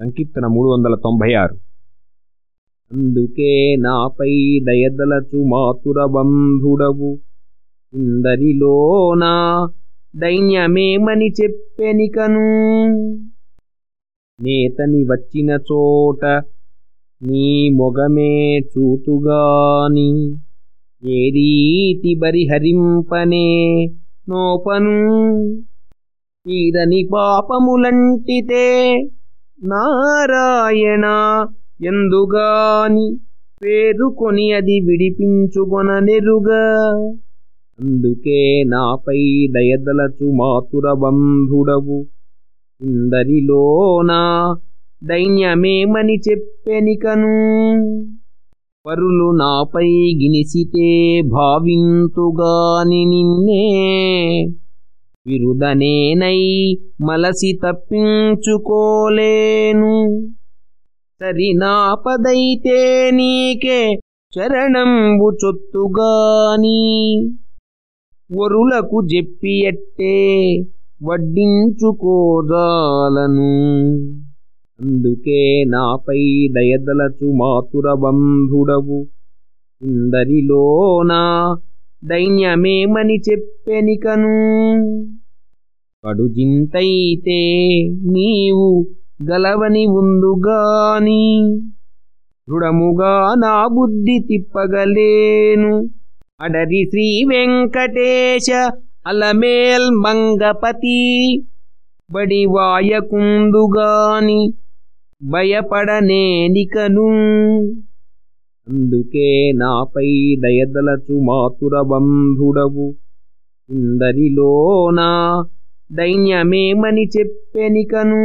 సంకీర్తన మూడు వందల తొంభై ఆరు. అందుకే నాపై దయదలచు మాతుర బంధుడవు. ఇందరిలోనా దైన్యమేమని చెప్పెనికను? నేతని వచ్చిన చోట నీ మొగమే చూతుగాని ఏ రీతి బరిహరింపనే నోపను? ఈరని పాపములంటితే నారాయణ ఎందుగాని పేరుకొని అది విడిపించుకొననెరుగా అందుకే నాపై దయదలచు మాతుర బంధుడవు. ఇందరిలోనా దైన్యమేమని చెప్పెనికను. పరులు నాపై గినిసితే భావింతుగాని నిన్నే విరుదనేనై మలసి తప్పించుకోలేను. సరినాపదైతే నీకే శరణంబు చొత్తుగాని. వరులకు జెప్పి ఎట్టే వడ్డించుకోజాలను. అందుకే నాపై దయదలచు మాతుర బంధుడవు. ఇందరిలోనా దైన్యమేమని చెప్పెనికను. కడుజింతైతే నీవు గలవని ఉందుగాని దృఢముగా నా బుద్ధి తిప్పగలేను. అడరి శ్రీ వెంకటేశ అలమేల్ మంగపతి బడివాయకుందుగాని భయపడనేనికను. అందుకే నాపై దయదలచు మాతుర బంధుడవు ఇందరిలోనా దైన్యమేమని చెప్పెనికను?